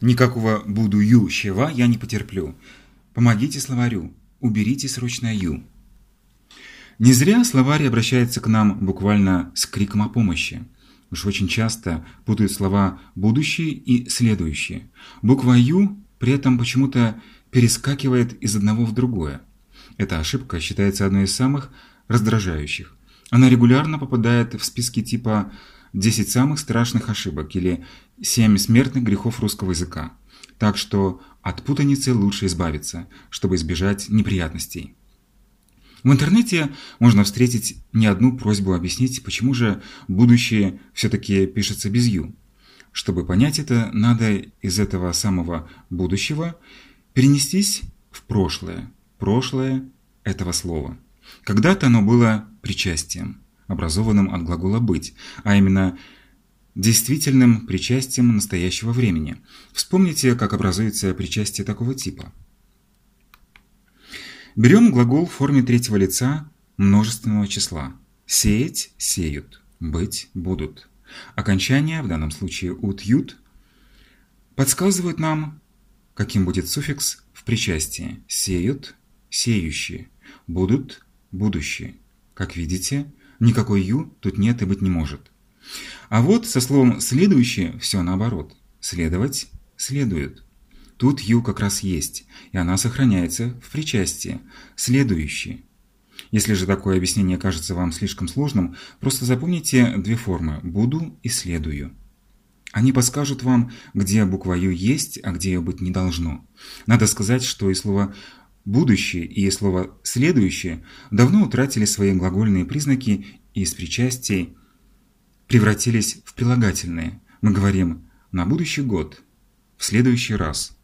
Никакого будущего я не потерплю. Помогите словарю, уберите срочно «ю». Не зря словарь обращается к нам буквально с криком о помощи. Уж очень часто путают слова «будущие» и «следующие». Буква «ю» при этом почему-то перескакивает из одного в другое. Эта ошибка считается одной из самых раздражающих. Она регулярно попадает в списки типа «10 самых страшных ошибок» или «7 смертных грехов русского языка». Так что от путаницы лучше избавиться, чтобы избежать неприятностей. В интернете можно встретить не одну просьбу объяснить, почему же будущее все-таки пишется без «ю». Чтобы понять это, надо из этого самого будущего перенестись в прошлое, прошлое этого слова. Когда-то оно было причастием, образованным от глагола «быть», а именно действительным причастием настоящего времени. Вспомните, как образуется причастие такого типа. Берем глагол в форме третьего лица множественного числа. Сеять – сеют, быть – будут. Окончание, в данном случае ут-ют, подсказывают нам, каким будет суффикс в причастии. Сеют – сеющие, будут – будущие. Как видите, никакой «ю» тут нет и быть не может. А вот со словом «следующее» все наоборот. Следовать – следует. Тут «ю» как раз есть, и она сохраняется в причастии. Следующее. Если же такое объяснение кажется вам слишком сложным, просто запомните две формы «буду» и «следую». Они подскажут вам, где буква «ю» есть, а где ее быть не должно. Надо сказать, что и слово «будущее» и слово «следующее» давно утратили свои глагольные признаки и из причастий превратились в прилагательные. Мы говорим «на будущий год», «в следующий раз»,